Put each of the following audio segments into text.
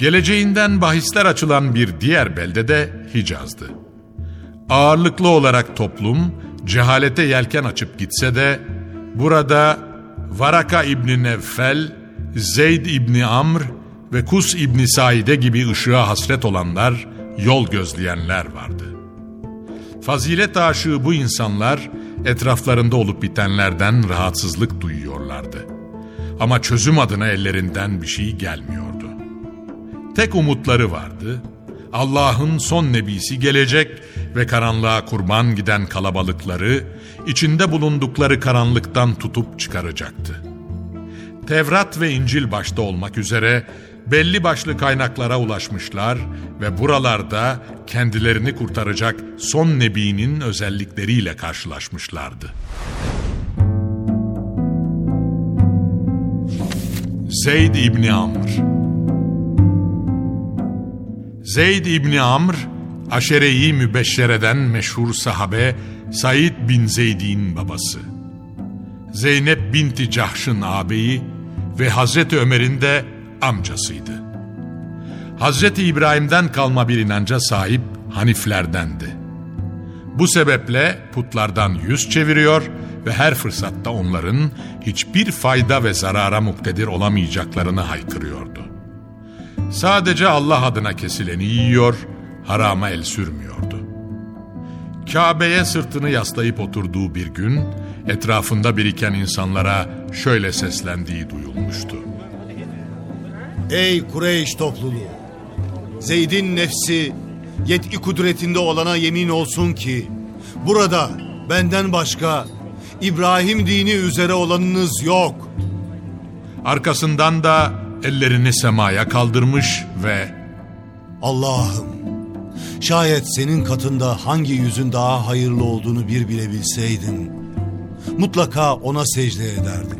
Geleceğinden bahisler açılan bir diğer belde de Hicaz'dı. Ağırlıklı olarak toplum cehalete yelken açıp gitse de burada Varaka İbni Nevfel, Zeyd İbni Amr ve Kus İbni Saide gibi ışığa hasret olanlar, yol gözleyenler vardı. Fazilet aşığı bu insanlar etraflarında olup bitenlerden rahatsızlık duyuyorlardı. Ama çözüm adına ellerinden bir şey gelmiyordu. Tek umutları vardı. Allah'ın son nebisi gelecek ve karanlığa kurban giden kalabalıkları içinde bulundukları karanlıktan tutup çıkaracaktı. Tevrat ve İncil başta olmak üzere belli başlı kaynaklara ulaşmışlar ve buralarda kendilerini kurtaracak son nebinin özellikleriyle karşılaşmışlardı. Zeyd İbni Amr Zeyd İbni Amr, Aşere-i Mübeşşere'den meşhur sahabe Said bin Zeyd'in babası. Zeynep binti Cahş'ın ağabeyi ve Hazreti Ömer'in de amcasıydı. Hazreti İbrahim'den kalma bir inanca sahip Haniflerdendi. Bu sebeple putlardan yüz çeviriyor ve her fırsatta onların hiçbir fayda ve zarara muktedir olamayacaklarını haykırıyordu. Sadece Allah adına kesileni yiyor, harama el sürmüyordu. Kabe'ye sırtını yaslayıp oturduğu bir gün, etrafında biriken insanlara şöyle seslendiği duyulmuştu. Ey Kureyş topluluğu! Zeyd'in nefsi yetki kudretinde olana yemin olsun ki burada benden başka İbrahim dini üzere olanınız yok. Arkasından da ellerini semaya kaldırmış ve Allah'ım şayet senin katında hangi yüzün daha hayırlı olduğunu bir bilebilseydim mutlaka ona secde ederdim.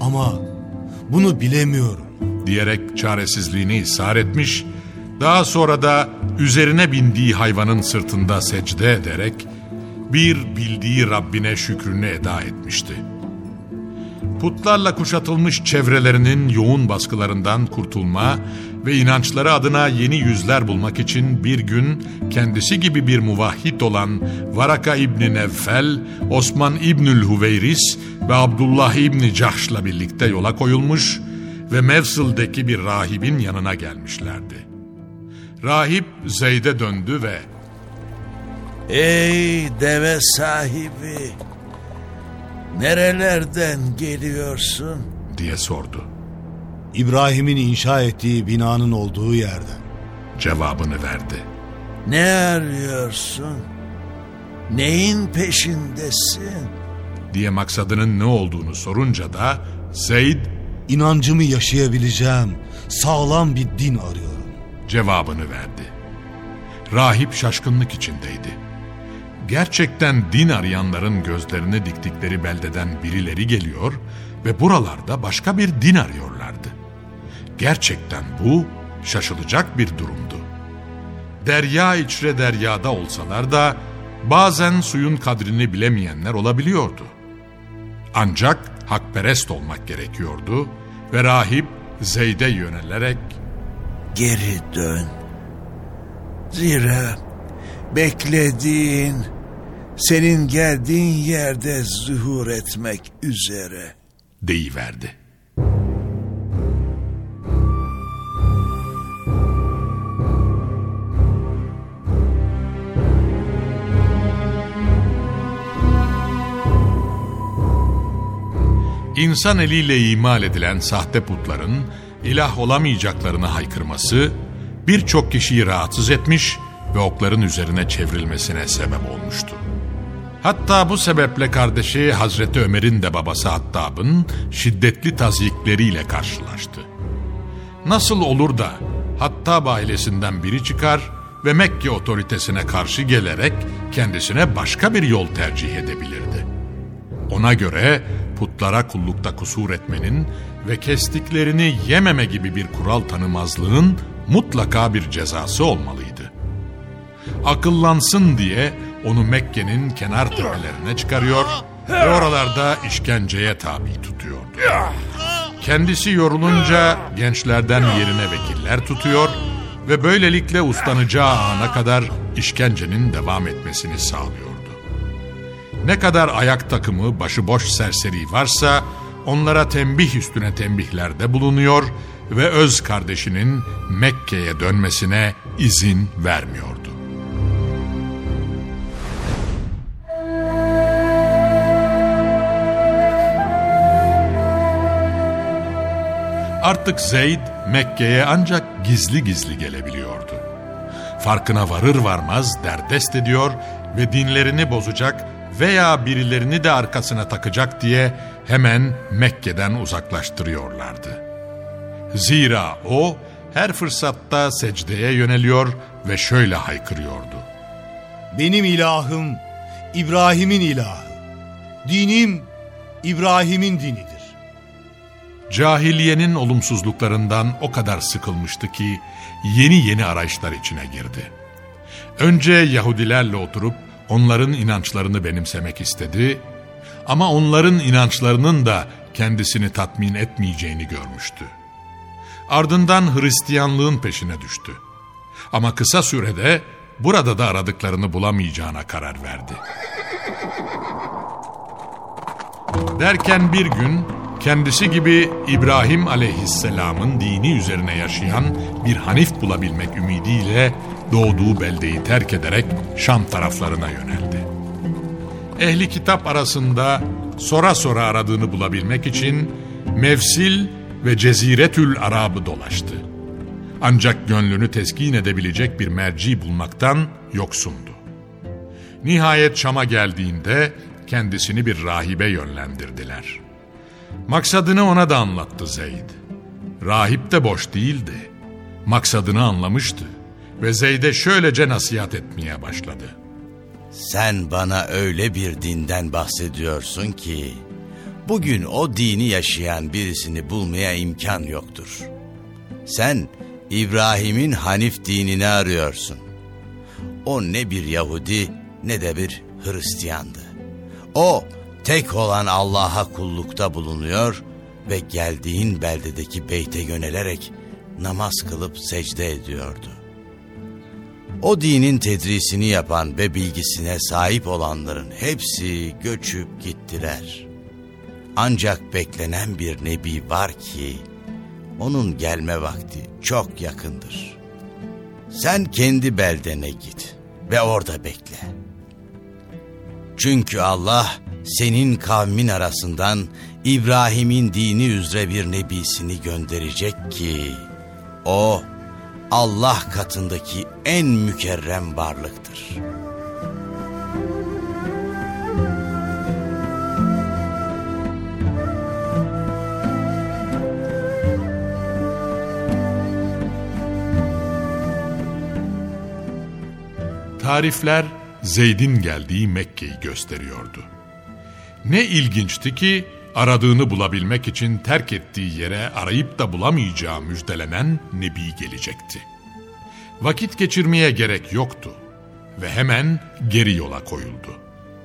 Ama bunu bilemiyorum. diyerek çaresizliğini ishar etmiş, daha sonra da üzerine bindiği hayvanın sırtında secde ederek bir bildiği Rabbine şükrünü eda etmişti. Putlarla kuşatılmış çevrelerinin yoğun baskılarından kurtulma ve inançları adına yeni yüzler bulmak için bir gün kendisi gibi bir muvahhid olan Varaka İbni Nevfel, Osman İbnül Huveyris ve Abdullah İbni Cahş'la birlikte yola koyulmuş ve Mevsil'deki bir rahibin yanına gelmişlerdi. Rahip Zeyd'e döndü ve Ey deve sahibi! Nerelerden geliyorsun? diye sordu. İbrahim'in inşa ettiği binanın olduğu yerden. Cevabını verdi. Ne arıyorsun? Neyin peşindesin? Diye maksadının ne olduğunu sorunca da Zeyd İnancımı yaşayabileceğim sağlam bir din arıyorum. cevabını verdi. Rahip şaşkınlık içindeydi. Gerçekten din arayanların gözlerini diktikleri beldeden birileri geliyor ve buralarda başka bir din arıyorlardı. Gerçekten bu şaşılacak bir durumdu. Derya içre deryada olsalar da bazen suyun kadrini bilemeyenler olabiliyordu. Ancak hakperest olmak gerekiyordu ve rahip Zeyd'e yönelerek Geri dön. Zira beklediğin senin geldiğin yerde zuhur etmek üzere. deyiverdi. İnsan eliyle imal edilen sahte putların ilah olamayacaklarını haykırması birçok kişiyi rahatsız etmiş ve okların üzerine çevrilmesine sebep olmuştu. Hatta bu sebeple kardeşi Hazreti Ömer'in de babası Hattab'ın şiddetli tazikleriyle karşılaştı. Nasıl olur da Hattab ailesinden biri çıkar ve Mekke otoritesine karşı gelerek kendisine başka bir yol tercih edebilirdi. Ona göre putlara kullukta kusur etmenin ve kestiklerini yememe gibi bir kural tanımazlığın mutlaka bir cezası olmalıydı. Akıllansın diye onu Mekke'nin kenar tepelerine çıkarıyor ve oralarda işkenceye tabi tutuyordu. Kendisi yorulunca gençlerden yerine vekiller tutuyor ve böylelikle uslanacağı ana kadar işkencenin devam etmesini sağlıyordu. Ne kadar ayak takımı başıboş serseri varsa onlara tembih üstüne tembihlerde bulunuyor ve öz kardeşinin Mekke'ye dönmesine izin vermiyordu. Artık Zeyd Mekke'ye ancak gizli gizli gelebiliyordu. Farkına varır varmaz derdest ediyor ve dinlerini bozacak veya birilerini de arkasına takacak diye hemen Mekke'den uzaklaştırıyorlardı. Zira o her fırsatta secdeye yöneliyor ve şöyle haykırıyordu. Benim ilahım İbrahim'in ilahı. Dinim İbrahim'in dinidir. Cahiliyenin olumsuzluklarından o kadar sıkılmıştı ki yeni yeni arayışlar içine girdi. Önce Yahudilerle oturup onların inançlarını benimsemek istedi ama onların inançlarının da kendisini tatmin etmeyeceğini görmüştü. Ardından Hristiyanlığın peşine düştü. Ama kısa sürede burada da aradıklarını bulamayacağına karar verdi. Derken bir gün kendisi gibi İbrahim aleyhisselamın dini üzerine yaşayan bir Hanif bulabilmek ümidiyle doğduğu beldeyi terk ederek Şam taraflarına yöneldi. Ehli kitap arasında sora sora aradığını bulabilmek için Mevsil ve Ceziretül Arab'ı dolaştı. Ancak gönlünü teskin edebilecek bir merci bulmaktan yoksundu. Nihayet Şam'a geldiğinde kendisini bir rahibe yönlendirdiler. Maksadını ona da anlattı Zeyd. Rahip de boş değildi. Maksadını anlamıştı ve Zeyd'e şöylece nasihat etmeye başladı. Sen bana öyle bir dinden bahsediyorsun ki bugün o dini yaşayan birisini bulmaya imkan yoktur. Sen İbrahim'in Hanif dinini arıyorsun. O ne bir Yahudi ne de bir Hristiyandı. O tek olan Allah'a kullukta bulunuyor ve geldiğin beldedeki beyte yönelerek namaz kılıp secde ediyordu. O dinin tedrisini yapan ve bilgisine sahip olanların hepsi göçüp gittiler. Ancak beklenen bir nebi var ki onun gelme vakti çok yakındır. Sen kendi beldene git ve orada bekle. Çünkü Allah senin kavmin arasından İbrahim'in dini üzere bir nebisini gönderecek ki o Allah katındaki en mükerrem varlıktır. Tarifler Zeyd'in geldiği Mekke'yi gösteriyordu. Ne ilginçti ki aradığını bulabilmek için terk ettiği yere arayıp da bulamayacağı müjdelenen Nebi gelecekti. Vakit geçirmeye gerek yoktu ve hemen geri yola koyuldu.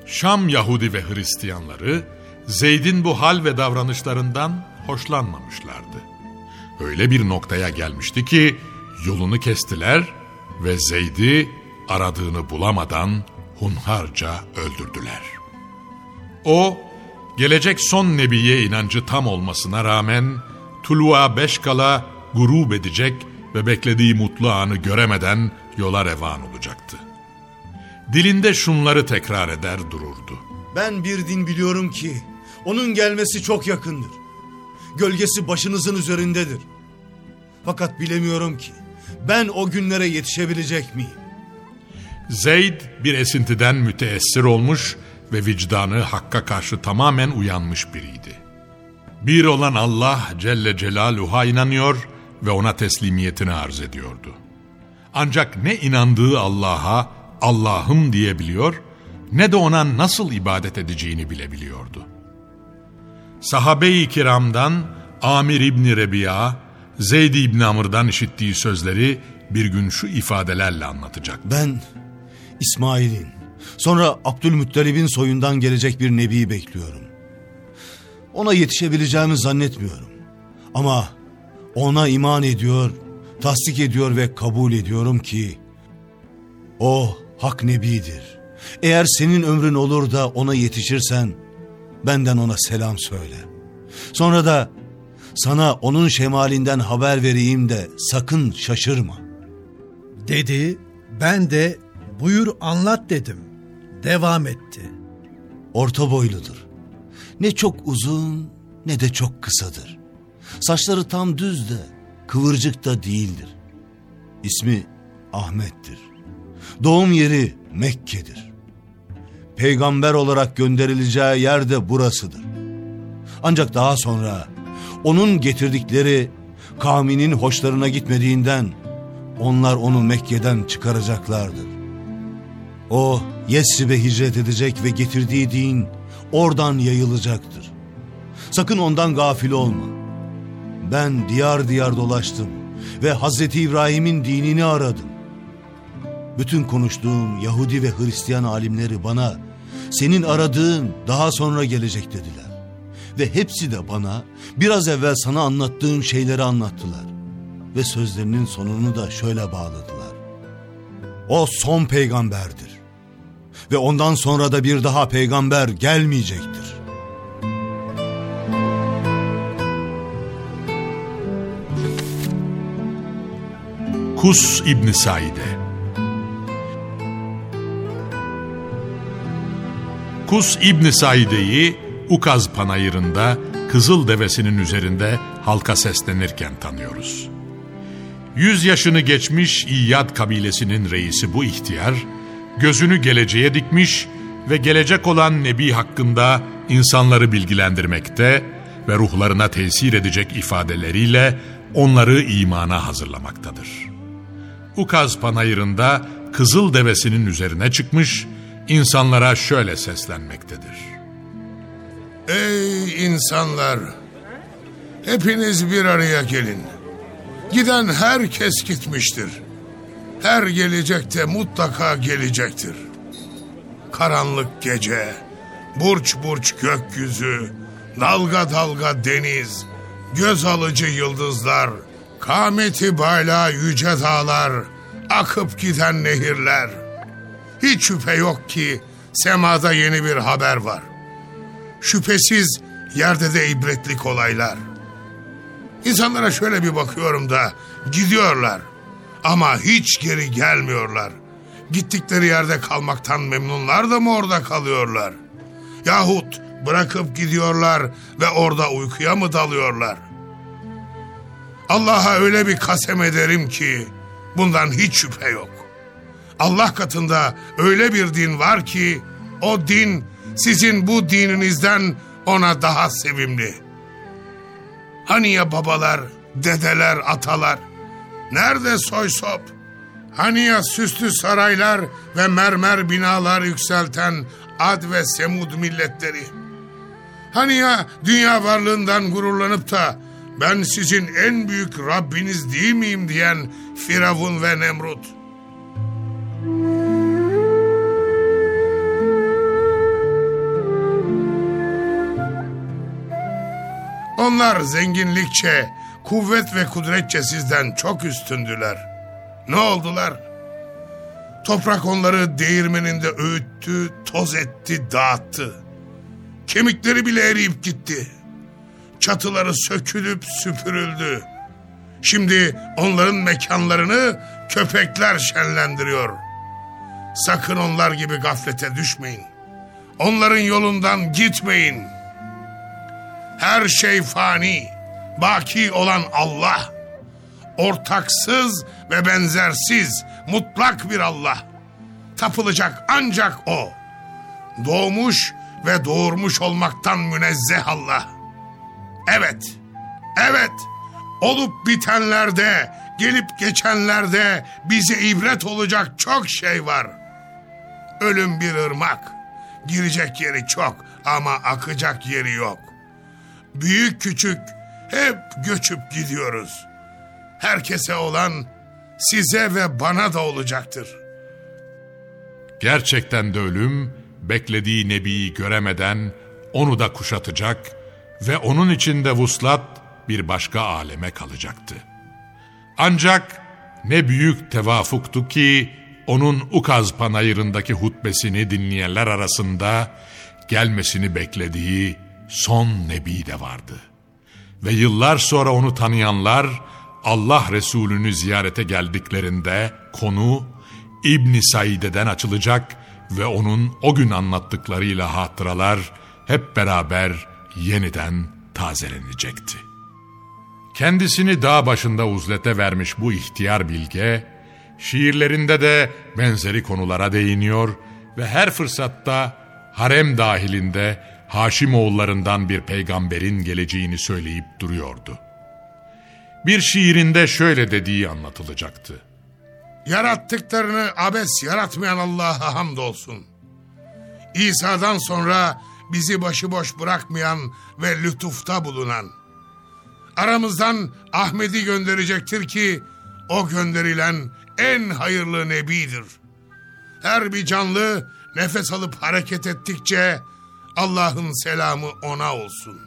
Şam Yahudi ve Hristiyanları Zeyd'in bu hal ve davranışlarından hoşlanmamışlardı. Öyle bir noktaya gelmişti ki yolunu kestiler ve Zeyd'i aradığını bulamadan hunharca öldürdüler. O, gelecek son nebiye inancı tam olmasına rağmen tuluğa beş kala gurub edecek ve beklediği mutlu anı göremeden yola revan olacaktı. Dilinde şunları tekrar eder dururdu. Ben bir din biliyorum ki onun gelmesi çok yakındır. Gölgesi başınızın üzerindedir. Fakat bilemiyorum ki ben o günlere yetişebilecek miyim? Zeyd bir esintiden müteessir olmuş ve vicdanı Hakk'a karşı tamamen uyanmış biriydi. Bir olan Allah Celle Celaluhu'ya inanıyor ve ona teslimiyetini arz ediyordu. Ancak ne inandığı Allah'a Allah'ım diyebiliyor ne de ona nasıl ibadet edeceğini bilebiliyordu. Sahabe-i kiramdan Amir İbni Rebiya, Zeyd İbni Amr'dan işittiği sözleri bir gün şu ifadelerle anlatacak. Ben İsmail'in sonra Abdülmuttalib'in soyundan gelecek bir nebi bekliyorum. Ona yetişebileceğimi zannetmiyorum. Ama ona iman ediyor, tasdik ediyor ve kabul ediyorum ki o hak nebidir. Eğer senin ömrün olur da ona yetişirsen benden ona selam söyle. Sonra da sana onun şemalinden haber vereyim de sakın şaşırma. Dedi, ben de buyur anlat dedim. Devam etti. Orta boyludur. Ne çok uzun ne de çok kısadır. Saçları tam düz de kıvırcık da değildir. İsmi Ahmet'tir. Doğum yeri Mekke'dir. Peygamber olarak gönderileceği yer de burasıdır. Ancak daha sonra onun getirdikleri kavminin hoşlarına gitmediğinden onlar onu Mekke'den çıkaracaklardır. O Yesrib'e hicret edecek ve getirdiği din oradan yayılacaktır. Sakın ondan gafil olma. Ben diyar diyar dolaştım ve Hazreti İbrahim'in dinini aradım. Bütün konuştuğum Yahudi ve Hristiyan alimleri bana senin aradığın daha sonra gelecek dediler. Ve hepsi de bana biraz evvel sana anlattığım şeyleri anlattılar. Ve sözlerinin sonunu da şöyle bağladılar. O son peygamberdir. Ve ondan sonra da bir daha peygamber gelmeyecektir. Kus İbni Said'e Kus İbni Saide'yi Ukaz Panayırı'nda Kızıl Devesi'nin üzerinde halka seslenirken tanıyoruz. Yüz yaşını geçmiş İyyad kabilesinin reisi bu ihtiyar, gözünü geleceğe dikmiş ve gelecek olan Nebi hakkında insanları bilgilendirmekte ve ruhlarına tesir edecek ifadeleriyle onları imana hazırlamaktadır. Ukaz Panayırı'nda Kızıl Devesi'nin üzerine çıkmış, insanlara şöyle seslenmektedir. Ey insanlar! Hepiniz bir araya gelin. Giden herkes gitmiştir. Her gelecek de mutlaka gelecektir. Karanlık gece, burç burç gökyüzü, dalga dalga deniz, göz alıcı yıldızlar, kameti bala yüce dağlar, akıp giden nehirler. Hiç şüphe yok ki semada yeni bir haber var. Şüphesiz yerde de ibretlik olaylar. İnsanlara şöyle bir bakıyorum da gidiyorlar ama hiç geri gelmiyorlar. Gittikleri yerde kalmaktan memnunlar da mı orada kalıyorlar? Yahut bırakıp gidiyorlar ve orada uykuya mı dalıyorlar? Allah'a öyle bir kasem ederim ki bundan hiç şüphe yok. Allah katında öyle bir din var ki o din sizin bu dininizden ona daha sevimli. Hani ya babalar, dedeler, atalar? Nerede soy sop? Hani ya süslü saraylar ve mermer binalar yükselten Ad ve Semud milletleri? Hani ya dünya varlığından gururlanıp da ben sizin en büyük Rabbiniz değil miyim diyen Firavun ve Nemrut? Onlar zenginlikçe, kuvvet ve kudretçe sizden çok üstündüler. Ne oldular? Toprak onları değirmeninde öğüttü, toz etti, dağıttı. Kemikleri bile eriyip gitti. Çatıları sökülüp süpürüldü. Şimdi onların mekanlarını köpekler şenlendiriyor. Sakın onlar gibi gaflete düşmeyin. Onların yolundan gitmeyin. Her şey fani, baki olan Allah. Ortaksız ve benzersiz, mutlak bir Allah. Tapılacak ancak O. Doğmuş ve doğurmuş olmaktan münezzeh Allah. Evet, evet, olup bitenlerde, gelip geçenlerde bize ibret olacak çok şey var. Ölüm bir ırmak, girecek yeri çok ama akacak yeri yok. Büyük küçük hep göçüp gidiyoruz. Herkese olan size ve bana da olacaktır. Gerçekten de ölüm beklediği nebiyi göremeden onu da kuşatacak ve onun içinde vuslat bir başka aleme kalacaktı. Ancak ne büyük tevafuktu ki onun Ukaz panayırındaki hutbesini dinleyenler arasında gelmesini beklediği son nebi de vardı. Ve yıllar sonra onu tanıyanlar Allah Resulü'nü ziyarete geldiklerinde konu İbn Said'den açılacak ve onun o gün anlattıklarıyla hatıralar hep beraber yeniden tazelenecekti. Kendisini dağ başında uzlete vermiş bu ihtiyar bilge, şiirlerinde de benzeri konulara değiniyor ve her fırsatta harem dahilinde Haşimoğullarından bir peygamberin geleceğini söyleyip duruyordu. Bir şiirinde şöyle dediği anlatılacaktı. Yarattıklarını abes yaratmayan Allah'a hamdolsun. İsa'dan sonra bizi başıboş bırakmayan ve lütufta bulunan. Aramızdan Ahmet'i gönderecektir ki o gönderilen en hayırlı nebidir. Her bir canlı nefes alıp hareket ettikçe Allah'ın selamı ona olsun.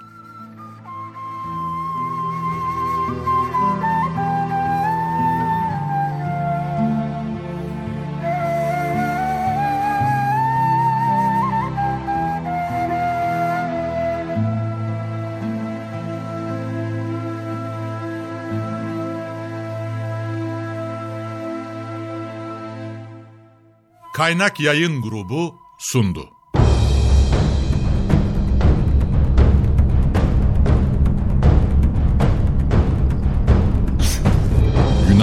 Kaynak Yayın Grubu sundu.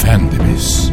Efendimiz